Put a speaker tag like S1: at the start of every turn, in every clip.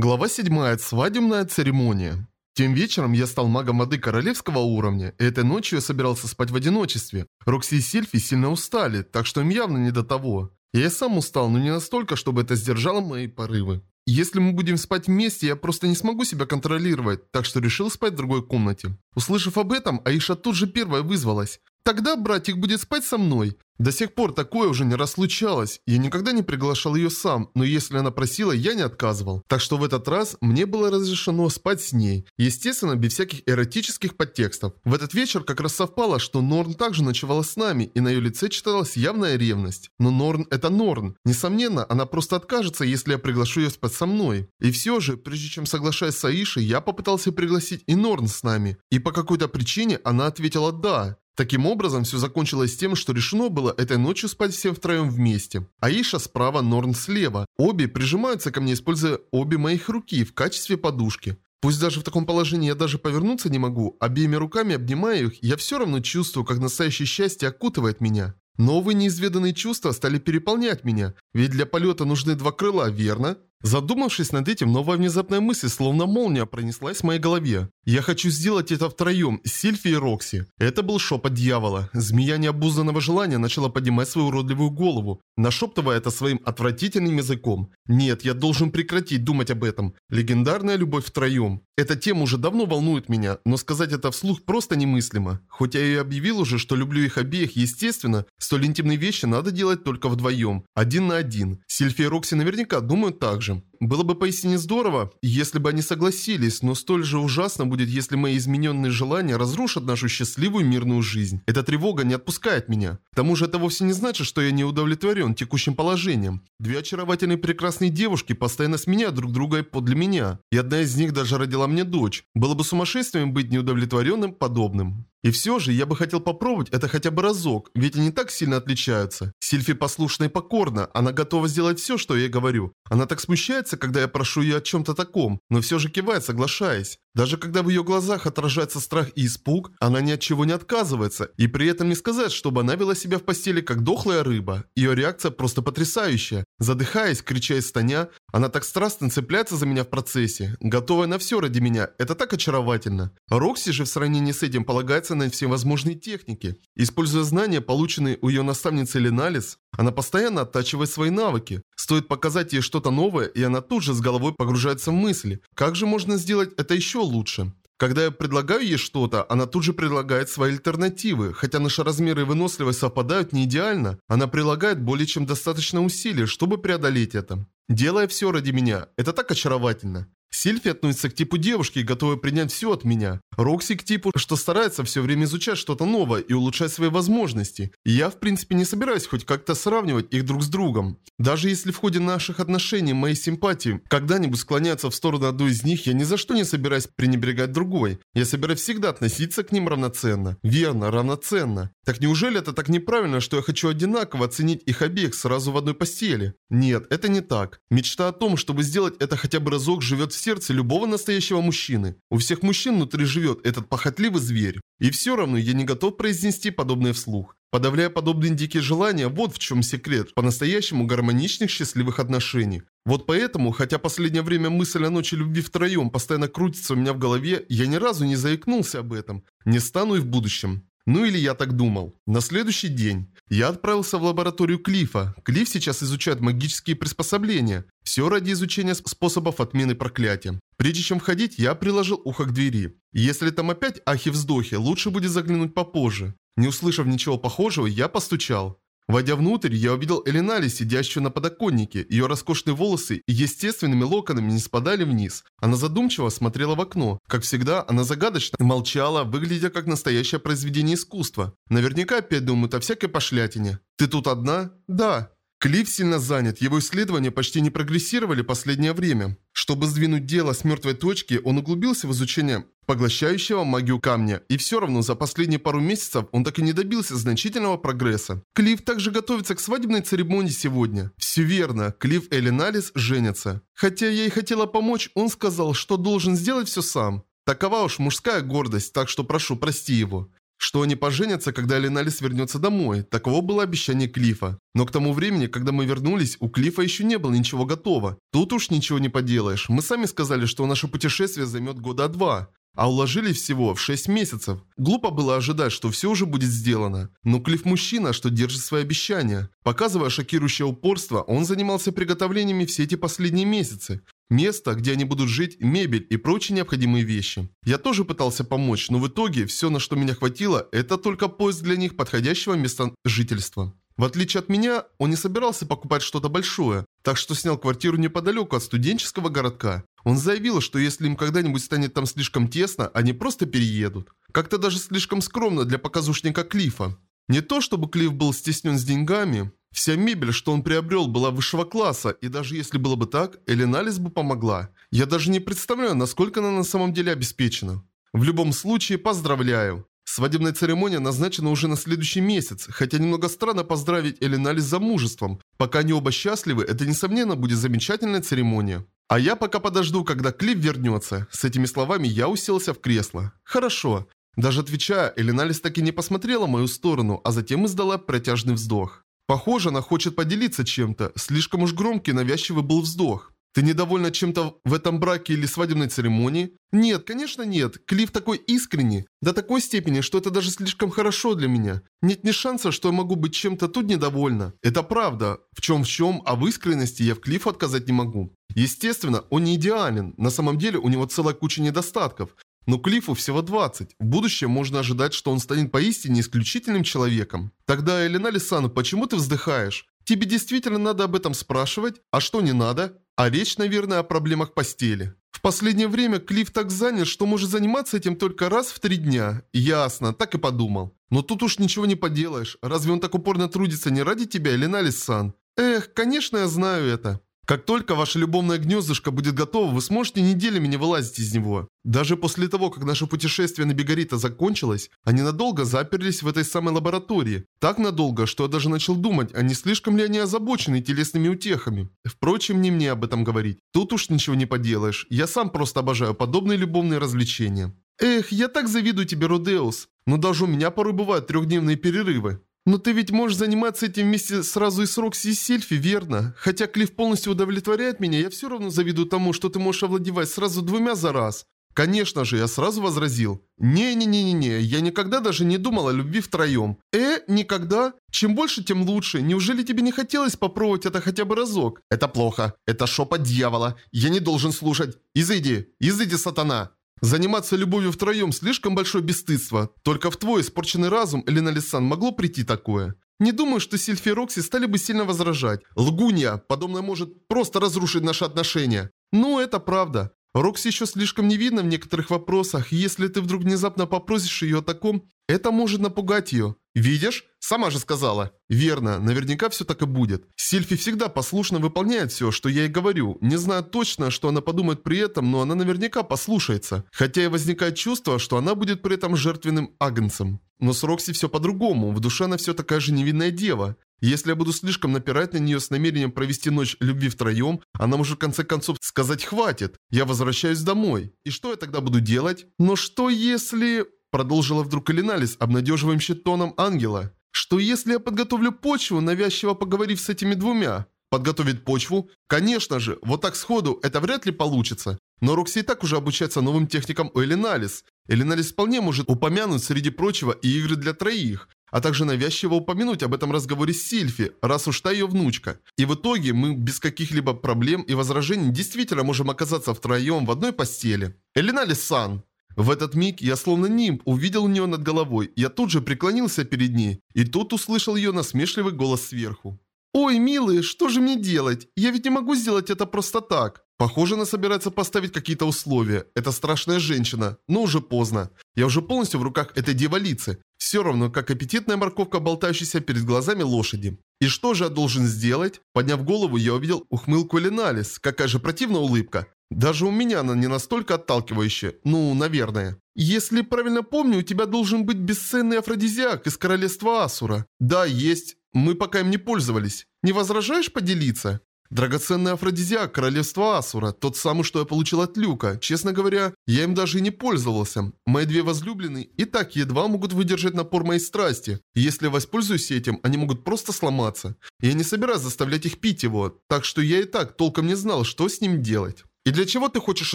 S1: Глава 7. Свадебная церемония. Тем вечером я стал магом воды королевского уровня, и этой ночью я собирался спать в одиночестве. Рокси и Сильфи сильно устали, так что им явно не до того. Я сам устал, но не настолько, чтобы это сдержало мои порывы. Если мы будем спать вместе, я просто не смогу себя контролировать, так что решил спать в другой комнате. Услышав об этом, Аиша тут же первая вызвалась. Тогда братик будет спать со мной. До сих пор такое уже не раз случалось. Я никогда не приглашал ее сам, но если она просила, я не отказывал. Так что в этот раз мне было разрешено спать с ней. Естественно, без всяких эротических подтекстов. В этот вечер как раз совпало, что Норн также ночевала с нами, и на ее лице читалась явная ревность. Но Норн это Норн. Несомненно, она просто откажется, если я приглашу ее спать со мной. И все же, прежде чем соглашаясь с Аишей, я попытался пригласить и Норн с нами. И по какой-то причине она ответила «да». Таким образом, все закончилось тем, что решено было этой ночью спать всем втроем вместе. Аиша справа, Норн слева. Обе прижимаются ко мне, используя обе моих руки в качестве подушки. Пусть даже в таком положении я даже повернуться не могу, обеими руками обнимая их, я все равно чувствую, как настоящее счастье окутывает меня. Новые неизведанные чувства стали переполнять меня, ведь для полета нужны два крыла, верно? Задумавшись над этим, новая внезапная мысль, словно молния, пронеслась в моей голове. Я хочу сделать это втроем, Сильфи и Рокси. Это был шепот дьявола. Змея необузданного желания начала поднимать свою уродливую голову, нашептывая это своим отвратительным языком. Нет, я должен прекратить думать об этом. Легендарная любовь втроем. Эта тема уже давно волнует меня, но сказать это вслух просто немыслимо. Хоть я и объявил уже, что люблю их обеих, естественно, столь интимные вещи надо делать только вдвоем, один на один. Сильфи и Рокси наверняка думают так же. Было бы поистине здорово, если бы они согласились, но столь же ужасно будет, если мои измененные желания разрушат нашу счастливую мирную жизнь. Эта тревога не отпускает меня. К тому же это вовсе не значит, что я не удовлетворен текущим положением. Две очаровательные прекрасные девушки постоянно сменяют друг друга подле меня. И одна из них даже родила мне дочь. Было бы сумасшествием быть неудовлетворенным подобным. И все же я бы хотел попробовать это хотя бы разок, ведь они так сильно отличаются. Сильфи послушна и покорна, она готова сделать все, что я ей говорю. Она так смущается, когда я прошу ее о чем-то таком, но все же кивает, соглашаясь. Даже когда в ее глазах отражается страх и испуг, она ни от чего не отказывается, и при этом не сказать, чтобы она вела себя в постели как дохлая рыба. Ее реакция просто потрясающая. Задыхаясь, крича и стоня, она так страстно цепляется за меня в процессе, готовая на все ради меня. Это так очаровательно. Рокси же в сравнении с этим полагается на всевозможные техники. Используя знания, полученные у ее наставницы Леналис, она постоянно оттачивает свои навыки. Стоит показать ей что-то новое, и она тут же с головой погружается в мысли. Как же можно сделать это еще лучше? Когда я предлагаю ей что-то, она тут же предлагает свои альтернативы. Хотя наши размеры и выносливость совпадают не идеально, она прилагает более чем достаточно усилий, чтобы преодолеть это. Делая все ради меня. Это так очаровательно. Сильфи относится к типу девушки, готовой принять все от меня. Рокси к типу, что старается все время изучать что-то новое и улучшать свои возможности. Я, в принципе, не собираюсь хоть как-то сравнивать их друг с другом. Даже если в ходе наших отношений мои симпатии когда-нибудь склоняются в сторону одной из них, я ни за что не собираюсь пренебрегать другой. Я собираюсь всегда относиться к ним равноценно. Верно, равноценно. Так неужели это так неправильно, что я хочу одинаково оценить их обеих сразу в одной постели? Нет, это не так. Мечта о том, чтобы сделать это хотя бы разок, живет сердце любого настоящего мужчины. У всех мужчин внутри живет этот похотливый зверь. И все равно я не готов произнести подобное вслух. Подавляя подобные дикие желания, вот в чем секрет по-настоящему гармоничных счастливых отношений. Вот поэтому, хотя последнее время мысль о ночи любви втроем постоянно крутится у меня в голове, я ни разу не заикнулся об этом. Не стану и в будущем. Ну или я так думал. На следующий день я отправился в лабораторию Клифа. Клифф сейчас изучает магические приспособления. Все ради изучения способов отмены проклятия. Прежде чем входить, я приложил ухо к двери. Если там опять ахи-вздохи, лучше будет заглянуть попозже. Не услышав ничего похожего, я постучал. Войдя внутрь, я увидел Элинали, сидящую на подоконнике. Ее роскошные волосы естественными локонами не спадали вниз. Она задумчиво смотрела в окно. Как всегда, она загадочно молчала, выглядя как настоящее произведение искусства. Наверняка опять думают о всякой пошлятине. «Ты тут одна?» «Да». Клифф сильно занят, его исследования почти не прогрессировали последнее время. Чтобы сдвинуть дело с мертвой точки, он углубился в изучение поглощающего магию камня, и все равно за последние пару месяцев он так и не добился значительного прогресса. Клифф также готовится к свадебной церемонии сегодня. Все верно, Клифф и Элиналис женятся. Хотя я и хотела помочь, он сказал, что должен сделать все сам. Такова уж мужская гордость, так что прошу, прости его. Что они поженятся, когда Леналис вернется домой. Таково было обещание Клифа. Но к тому времени, когда мы вернулись, у Клифа еще не было ничего готово. Тут уж ничего не поделаешь. Мы сами сказали, что наше путешествие займет года два. А уложили всего в 6 месяцев. Глупо было ожидать, что все уже будет сделано. Но Клифф мужчина, что держит свои обещания. Показывая шокирующее упорство, он занимался приготовлениями все эти последние месяцы. Место, где они будут жить, мебель и прочие необходимые вещи. Я тоже пытался помочь, но в итоге все, на что меня хватило, это только поиск для них подходящего места жительства. В отличие от меня, он не собирался покупать что-то большое, так что снял квартиру неподалеку от студенческого городка. Он заявил, что если им когда-нибудь станет там слишком тесно, они просто переедут. Как-то даже слишком скромно для показушника Клифа. Не то чтобы Клифф был стеснен с деньгами, Вся мебель, что он приобрел, была высшего класса, и даже если было бы так, Эленалис бы помогла. Я даже не представляю, насколько она на самом деле обеспечена. В любом случае, поздравляю. Свадебная церемония назначена уже на следующий месяц, хотя немного странно поздравить Эленалис за мужеством. Пока они оба счастливы, это несомненно будет замечательная церемония. А я пока подожду, когда Клифф вернется. С этими словами я уселся в кресло. Хорошо. Даже отвечая, Эленалис так и не посмотрела в мою сторону, а затем издала протяжный вздох. Похоже, она хочет поделиться чем-то. Слишком уж громкий навязчивый был вздох. Ты недовольна чем-то в этом браке или свадебной церемонии? Нет, конечно нет. Клифф такой искренний. До такой степени, что это даже слишком хорошо для меня. Нет ни шанса, что я могу быть чем-то тут недовольна. Это правда. В чем в чем, а в искренности я в Клиффу отказать не могу. Естественно, он не идеален. На самом деле у него целая куча недостатков. Но Клиффу всего 20. В будущем можно ожидать, что он станет поистине исключительным человеком. Тогда, Элина Лисану, почему ты вздыхаешь? Тебе действительно надо об этом спрашивать? А что не надо? А речь, наверное, о проблемах постели. В последнее время Клифф так занят, что может заниматься этим только раз в три дня. Ясно, так и подумал. Но тут уж ничего не поделаешь. Разве он так упорно трудится не ради тебя, Элина Лисан? Эх, конечно, я знаю это. Как только ваше любовное гнездышко будет готово, вы сможете неделями не вылазить из него. Даже после того, как наше путешествие на Бегарита закончилось, они надолго заперлись в этой самой лаборатории. Так надолго, что я даже начал думать, а не слишком ли они озабочены телесными утехами. Впрочем, не мне об этом говорить. Тут уж ничего не поделаешь. Я сам просто обожаю подобные любовные развлечения. Эх, я так завидую тебе, Родеус. Но даже у меня порой бывают трехдневные перерывы. Но ты ведь можешь заниматься этим вместе сразу и с Рокси и Сильфи, верно? Хотя Клифф полностью удовлетворяет меня, я все равно завидую тому, что ты можешь овладевать сразу двумя за раз. Конечно же, я сразу возразил. Не-не-не-не-не, я никогда даже не думал о любви втроем. Э, никогда? Чем больше, тем лучше. Неужели тебе не хотелось попробовать это хотя бы разок? Это плохо. Это шепот дьявола. Я не должен слушать. Изыди, изыди, сатана. Заниматься любовью втроем слишком большое бесстыдство. Только в твой испорченный разум, Элина Лисан, могло прийти такое. Не думаю, что Сильфи и Рокси стали бы сильно возражать. Лгунья, подобное может просто разрушить наши отношения. Ну, это правда. Рокси еще слишком не видно в некоторых вопросах, если ты вдруг внезапно попросишь ее о таком, это может напугать ее. Видишь? Сама же сказала. Верно, наверняка все так и будет. Сильфи всегда послушно выполняет все, что я ей говорю. Не знаю точно, что она подумает при этом, но она наверняка послушается. Хотя и возникает чувство, что она будет при этом жертвенным агнцем. Но с Рокси все по-другому. В душе она все такая же невинная дева. Если я буду слишком напирать на нее с намерением провести ночь любви втроем, она может в конце концов сказать «хватит, я возвращаюсь домой». И что я тогда буду делать? Но что если... Продолжила вдруг Элиналис обнадеживающим тоном ангела. Что если я подготовлю почву, навязчиво поговорив с этими двумя? Подготовить почву? Конечно же, вот так сходу это вряд ли получится. Но Рокси и так уже обучается новым техникам у Элиналис. Элиналис вполне может упомянуть среди прочего и игры для троих, а также навязчиво упомянуть об этом разговоре с Сильфи, раз уж та ее внучка. И в итоге мы без каких-либо проблем и возражений действительно можем оказаться втроем в одной постели. Элиналис-сан, в этот миг я словно нимб увидел у нее над головой. Я тут же преклонился перед ней. И тут услышал ее насмешливый голос сверху. «Ой, милый, что же мне делать? Я ведь не могу сделать это просто так». Похоже, она собирается поставить какие-то условия. Это страшная женщина, но уже поздно. Я уже полностью в руках этой дьяволицы. Все равно, как аппетитная морковка, болтающаяся перед глазами лошади. И что же я должен сделать? Подняв голову, я увидел ухмылку Леналис. Какая же противная улыбка. Даже у меня она не настолько отталкивающая. Ну, наверное. Если правильно помню, у тебя должен быть бесценный афродизиак из королевства Асура. Да, есть. Мы пока им не пользовались. Не возражаешь поделиться? Драгоценный афродизиак королевства Асура, тот самый, что я получил от Люка. Честно говоря, я им даже и не пользовался. Мои две возлюбленные и так едва могут выдержать напор моей страсти. Если воспользуюсь этим, они могут просто сломаться. Я не собираюсь заставлять их пить его, так что я и так толком не знал, что с ним делать. И для чего ты хочешь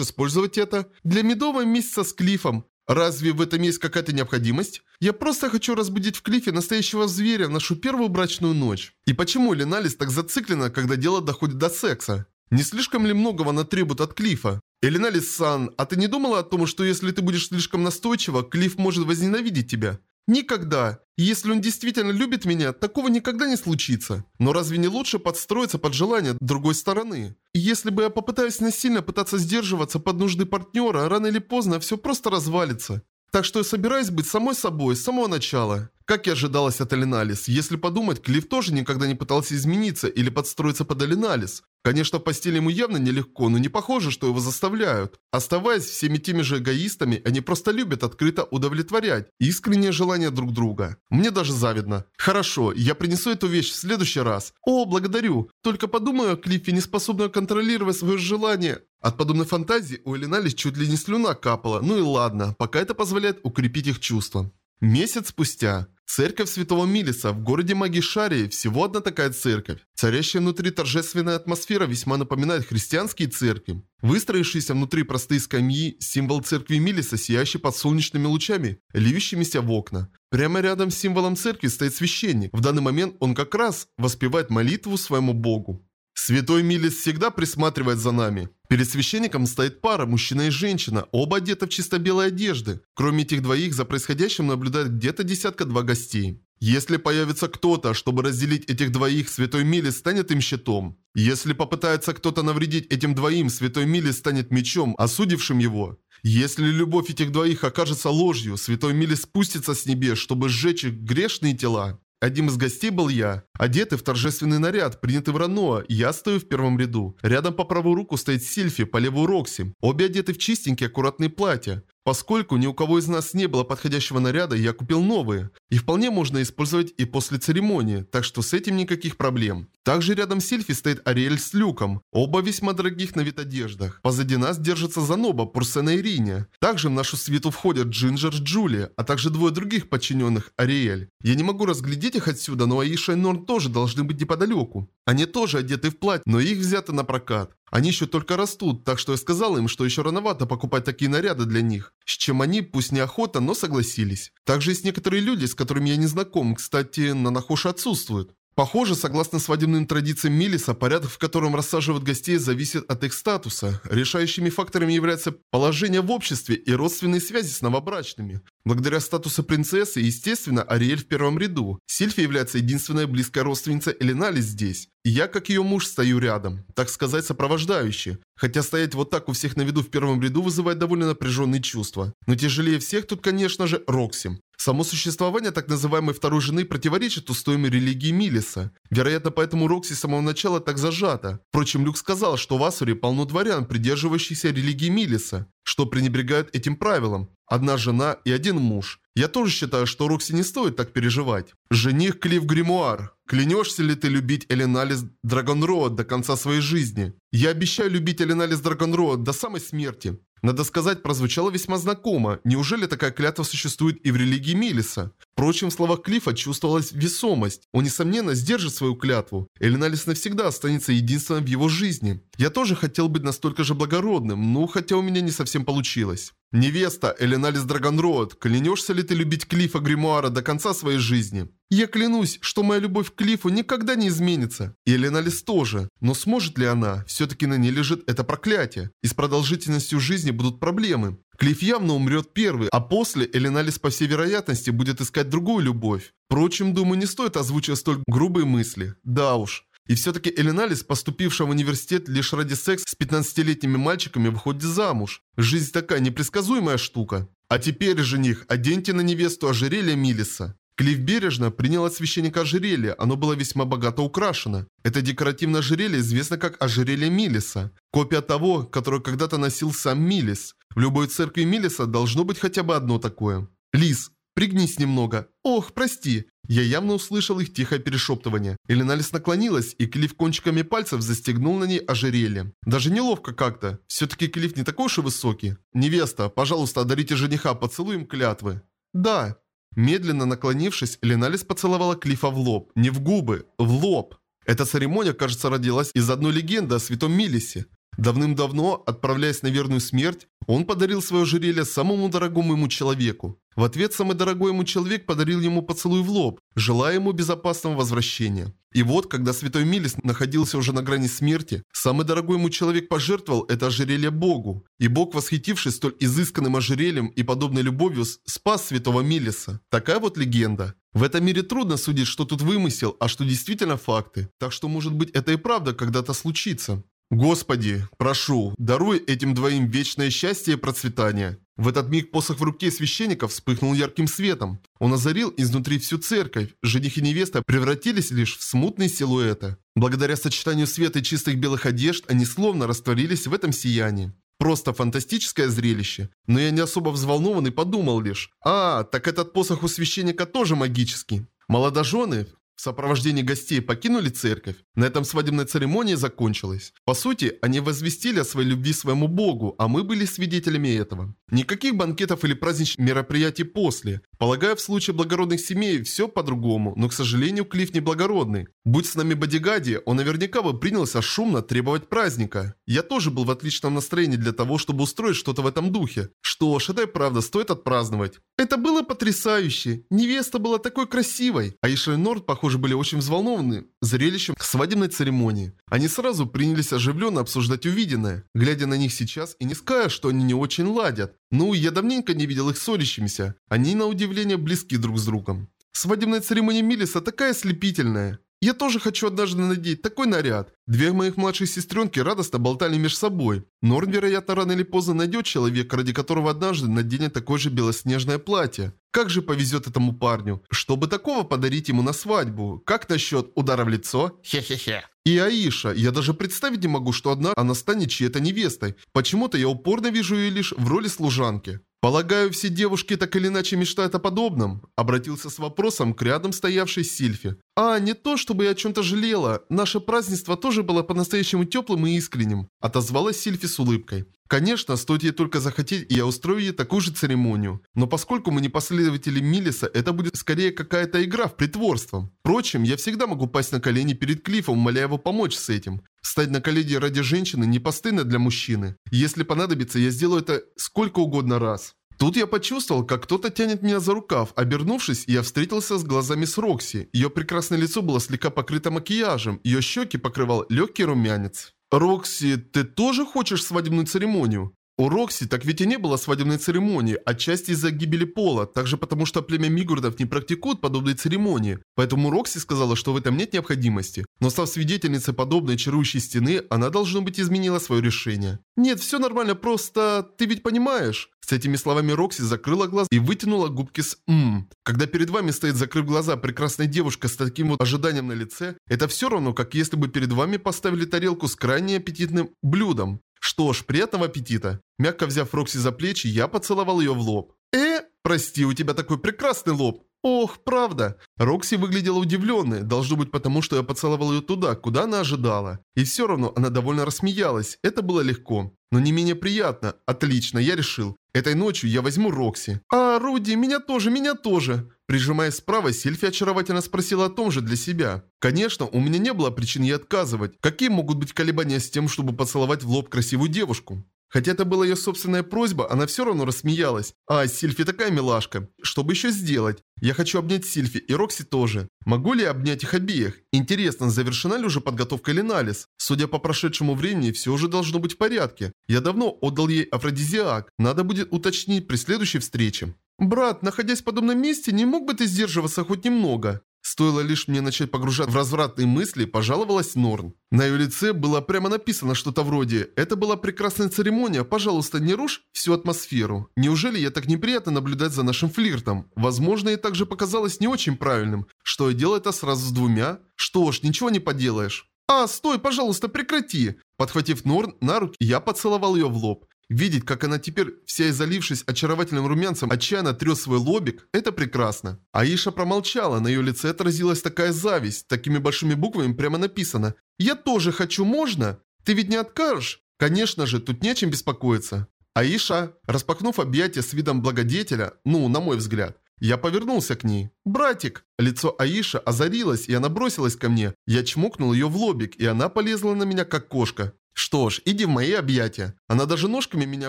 S1: использовать это? Для медового месяца с Клифом. Разве в этом есть какая-то необходимость? Я просто хочу разбудить в Клифе настоящего зверя в нашу первую брачную ночь. И почему Леналис так зациклена, когда дело доходит до секса? Не слишком ли многого она требует от Клифа? Элиналис-сан, а ты не думала о том, что если ты будешь слишком настойчива, Клифф может возненавидеть тебя? Никогда. Если он действительно любит меня, такого никогда не случится. Но разве не лучше подстроиться под желание другой стороны? Если бы я попытаюсь насильно пытаться сдерживаться под нужды партнера, рано или поздно все просто развалится. Так что я собираюсь быть самой собой с самого начала. Как и ожидалось от Элиналис, если подумать, Клифф тоже никогда не пытался измениться или подстроиться под Элиналис. Конечно, в постели ему явно нелегко, но не похоже, что его заставляют. Оставаясь всеми теми же эгоистами, они просто любят открыто удовлетворять искреннее желание друг друга. Мне даже завидно. Хорошо, я принесу эту вещь в следующий раз. О, благодарю. Только подумаю о Клиффе, не способную контролировать свое желание. От подобной фантазии у Элиналис чуть ли не слюна капала. Ну и ладно, пока это позволяет укрепить их чувства. Месяц спустя. Церковь Святого Милиса в городе Магишарии всего одна такая церковь. Царящая внутри торжественная атмосфера весьма напоминает христианские церкви. Выстроившиеся внутри простые скамьи, символ церкви Милиса, сияющий под солнечными лучами, ливящимися в окна. Прямо рядом с символом церкви стоит священник. В данный момент он как раз воспевает молитву своему Богу. Святой Милис всегда присматривает за нами. Перед священником стоит пара, мужчина и женщина, оба одеты в чисто белой одежды. Кроме этих двоих, за происходящим наблюдает где-то десятка-два гостей. Если появится кто-то, чтобы разделить этих двоих, Святой Милис станет им щитом. Если попытается кто-то навредить этим двоим, Святой Милис станет мечом, осудившим его. Если любовь этих двоих окажется ложью, Святой Милис спустится с небес, чтобы сжечь их грешные тела. Одним из гостей был я. Одетый в торжественный наряд, принятый в Раноа, я стою в первом ряду. Рядом по правую руку стоит Сильфи, по левую Рокси. Обе одеты в чистенькие аккуратные платья. Поскольку ни у кого из нас не было подходящего наряда, я купил новые. И вполне можно использовать и после церемонии, так что с этим никаких проблем. Также рядом с Сильфи стоит Ариэль с Люком, оба весьма дорогих на вид одеждах. Позади нас держится Заноба, Пурсена и Риня. Также в нашу свиту входят Джинджер, Джулия, а также двое других подчиненных Ариэль. Я не могу разглядеть их отсюда, но Аиша и Норн тоже должны быть неподалеку. Они тоже одеты в платье, но их взято на прокат. Они еще только растут, так что я сказал им, что еще рановато покупать такие наряды для них. С чем они, пусть неохота, но согласились. Также есть некоторые люди, с которыми я не знаком, кстати, на Нахоше отсутствуют. Похоже, согласно свадебным традициям Милиса, порядок, в котором рассаживают гостей, зависит от их статуса. Решающими факторами являются положение в обществе и родственные связи с новобрачными. Благодаря статусу принцессы, естественно, Ариэль в первом ряду. Сильфи является единственной близкой родственницей Эленали здесь. Я, как ее муж, стою рядом. Так сказать, сопровождающий. Хотя стоять вот так у всех на виду в первом ряду вызывает довольно напряженные чувства. Но тяжелее всех тут, конечно же, Рокси. Само существование так называемой второй жены противоречит устоям религии Милиса. Вероятно, поэтому Рокси с самого начала так зажата. Впрочем, Люк сказал, что в Асуре полно дворян, придерживающихся религии Милиса, что пренебрегают этим правилам. Одна жена и один муж. Я тоже считаю, что Рокси не стоит так переживать. Жених Клифф Гримуар. Клянешься ли ты любить Эленалис Драгонроад до конца своей жизни? Я обещаю любить Эленалис Драгонроад до самой смерти. Надо сказать, прозвучало весьма знакомо. Неужели такая клятва существует и в религии Милиса? Впрочем, в словах Клифа чувствовалась весомость. Он, несомненно, сдержит свою клятву. Элиналис навсегда останется единственным в его жизни. Я тоже хотел быть настолько же благородным, но хотя у меня не совсем получилось. Невеста, Эленалис Драгонроад, клянешься ли ты любить Клифа Гримуара до конца своей жизни? Я клянусь, что моя любовь к Клифу никогда не изменится. И Эленалис тоже. Но сможет ли она? Все-таки на ней лежит это проклятие. И с продолжительностью жизни будут проблемы. Клифф явно умрет первый, а после Эленалис по всей вероятности будет искать другую любовь. Впрочем, думаю, не стоит озвучивать столь грубые мысли. Да уж. И все-таки Эленалис, поступившая в университет лишь ради секса с 15-летними мальчиками, выходит замуж. Жизнь такая непредсказуемая штука. А теперь, жених, оденьте на невесту ожерелье Милиса. Клифф бережно принял от священника ожерелье, оно было весьма богато украшено. Это декоративное ожерелье известно как ожерелье Милиса. Копия того, которое когда-то носил сам Милис. В любой церкви Милиса должно быть хотя бы одно такое. Лис, Пригнись немного. Ох, прости. Я явно услышал их тихое перешептывание. Элиналис наклонилась, и Клифф кончиками пальцев застегнул на ней ожерелье. Даже неловко как-то. Все-таки Клифф не такой уж и высокий. Невеста, пожалуйста, одарите жениха поцелуем клятвы. Да. Медленно наклонившись, Элиналис поцеловала Клиффа в лоб. Не в губы, в лоб. Эта церемония, кажется, родилась из одной легенды о святом Милисе. Давным-давно, отправляясь на верную смерть, он подарил свое ожерелье самому дорогому ему человеку. В ответ самый дорогой ему человек подарил ему поцелуй в лоб, желая ему безопасного возвращения. И вот, когда святой Милис находился уже на грани смерти, самый дорогой ему человек пожертвовал это ожерелье Богу. И Бог, восхитившись столь изысканным ожерельем и подобной любовью, спас святого Милиса. Такая вот легенда. В этом мире трудно судить, что тут вымысел, а что действительно факты. Так что, может быть, это и правда когда-то случится. Господи, прошу, даруй этим двоим вечное счастье и процветание. В этот миг посох в руке священника вспыхнул ярким светом. Он озарил изнутри всю церковь. Жених и невеста превратились лишь в смутные силуэты. Благодаря сочетанию света и чистых белых одежд, они словно растворились в этом сиянии. Просто фантастическое зрелище. Но я не особо взволнован и подумал лишь. А, так этот посох у священника тоже магический. Молодожены в сопровождении гостей покинули церковь. На этом свадебная церемония закончилась. По сути, они возвестили о своей любви своему богу, а мы были свидетелями этого. Никаких банкетов или праздничных мероприятий после. Полагаю, в случае благородных семей все по-другому, но, к сожалению, Клифф не благородный. Будь с нами бодигади, он наверняка бы принялся шумно требовать праздника. Я тоже был в отличном настроении для того, чтобы устроить что-то в этом духе. Что ж, это и правда стоит отпраздновать. Это было потрясающе. Невеста была такой красивой. А Иша и Норд, похоже, были очень взволнованы зрелищем свадебной церемонии. Они сразу принялись оживленно обсуждать увиденное, глядя на них сейчас и не скажа, что они не очень ладят. Ну, я давненько не видел их ссорящимися. Они, на удивление, близки друг с другом. Свадебная церемония Милиса такая ослепительная. Я тоже хочу однажды надеть такой наряд. Две моих младших сестренки радостно болтали между собой. Норн, вероятно, рано или поздно найдет человека, ради которого однажды наденет такое же белоснежное платье. Как же повезет этому парню. Чтобы такого подарить ему на свадьбу. Как насчет удара в лицо? Хе-хе-хе. И Аиша. Я даже представить не могу, что одна она станет чьей-то невестой. Почему-то я упорно вижу ее лишь в роли служанки. «Полагаю, все девушки так или иначе мечтают о подобном?» Обратился с вопросом к рядом стоявшей Сильфе. «А, не то, чтобы я о чем-то жалела. Наше празднество тоже было по-настоящему теплым и искренним», отозвалась Сильфи с улыбкой. «Конечно, стоит ей только захотеть, и я устрою ей такую же церемонию. Но поскольку мы не последователи Милиса, это будет скорее какая-то игра в притворство. Впрочем, я всегда могу пасть на колени перед Клиффом, умоляя его помочь с этим. Встать на колени ради женщины не постыдно для мужчины. Если понадобится, я сделаю это сколько угодно раз. Тут я почувствовал, как кто-то тянет меня за рукав. Обернувшись, я встретился с глазами с Рокси. Ее прекрасное лицо было слегка покрыто макияжем, ее щеки покрывал легкий румянец. «Рокси, ты тоже хочешь свадебную церемонию?» У Рокси так ведь и не было свадебной церемонии, отчасти из-за гибели Пола, также потому что племя Мигурдов не практикует подобные церемонии. Поэтому Рокси сказала, что в этом нет необходимости. Но став свидетельницей подобной чарующей стены, она, должно быть, изменила свое решение. «Нет, все нормально, просто... ты ведь понимаешь?» С этими словами Рокси закрыла глаза и вытянула губки с «ммм». Когда перед вами стоит, закрыв глаза, прекрасная девушка с таким вот ожиданием на лице, это все равно, как если бы перед вами поставили тарелку с крайне аппетитным блюдом. Что ж, приятного аппетита. Мягко взяв Рокси за плечи, я поцеловал ее в лоб. Э, прости, у тебя такой прекрасный лоб. Ох, правда. Рокси выглядела удивленной, должно быть потому, что я поцеловал ее туда, куда она ожидала. И все равно она довольно рассмеялась, это было легко. Но не менее приятно. Отлично, я решил. Этой ночью я возьму Рокси. А, Руди, меня тоже, меня тоже. Прижимаясь справа, Сильфи очаровательно спросила о том же для себя. Конечно, у меня не было причин ей отказывать. Какие могут быть колебания с тем, чтобы поцеловать в лоб красивую девушку? Хотя это была ее собственная просьба, она все равно рассмеялась. А, Сильфи такая милашка. Что бы еще сделать? Я хочу обнять Сильфи и Рокси тоже. Могу ли я обнять их обеих? Интересно, завершена ли уже подготовка Леналис? Судя по прошедшему времени, все уже должно быть в порядке. Я давно отдал ей афродизиак. Надо будет уточнить при следующей встрече. «Брат, находясь в подобном месте, не мог бы ты сдерживаться хоть немного?» Стоило лишь мне начать погружаться в развратные мысли, пожаловалась Норн. На ее лице было прямо написано что-то вроде «Это была прекрасная церемония, пожалуйста, не рушь всю атмосферу». Неужели я так неприятно наблюдать за нашим флиртом? Возможно, ей также показалось не очень правильным. Что я делаю это сразу с двумя? Что ж, ничего не поделаешь. «А, стой, пожалуйста, прекрати!» Подхватив Норн на руки, я поцеловал ее в лоб. Видеть, как она теперь, вся изолившись очаровательным румянцем, отчаянно трет свой лобик, это прекрасно. Аиша промолчала, на ее лице отразилась такая зависть, такими большими буквами прямо написано «Я тоже хочу, можно? Ты ведь не откажешь?» Конечно же, тут нечем беспокоиться. Аиша, распахнув объятия с видом благодетеля, ну, на мой взгляд, я повернулся к ней. «Братик!» Лицо Аиша озарилось, и она бросилась ко мне. Я чмокнул ее в лобик, и она полезла на меня, как кошка. Что ж, иди в мои объятия. Она даже ножками меня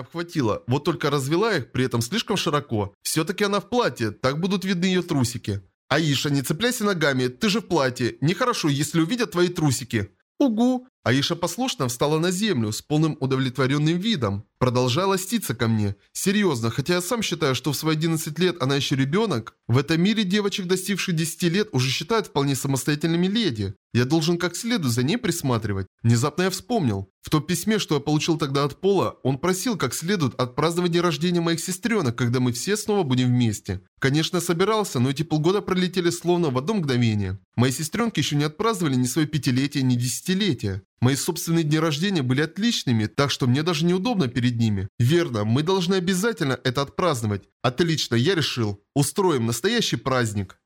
S1: обхватила, вот только развела их, при этом слишком широко. Все-таки она в платье, так будут видны ее трусики. Аиша, не цепляйся ногами, ты же в платье. Нехорошо, если увидят твои трусики. Угу. Аиша послушно встала на землю с полным удовлетворенным видом, продолжая ластиться ко мне. Серьезно, хотя я сам считаю, что в свои 11 лет она еще ребенок, в этом мире девочек, достигших 10 лет, уже считают вполне самостоятельными леди. Я должен как следует за ней присматривать. Внезапно я вспомнил. В том письме, что я получил тогда от Пола, он просил как следует отпраздновать день рождения моих сестренок, когда мы все снова будем вместе. Конечно, собирался, но эти полгода пролетели словно в одно мгновение. Мои сестренки еще не отпраздновали ни свое пятилетие, ни десятилетие. Мои собственные дни рождения были отличными, так что мне даже неудобно перед ними. Верно, мы должны обязательно это отпраздновать. Отлично, я решил. Устроим настоящий праздник.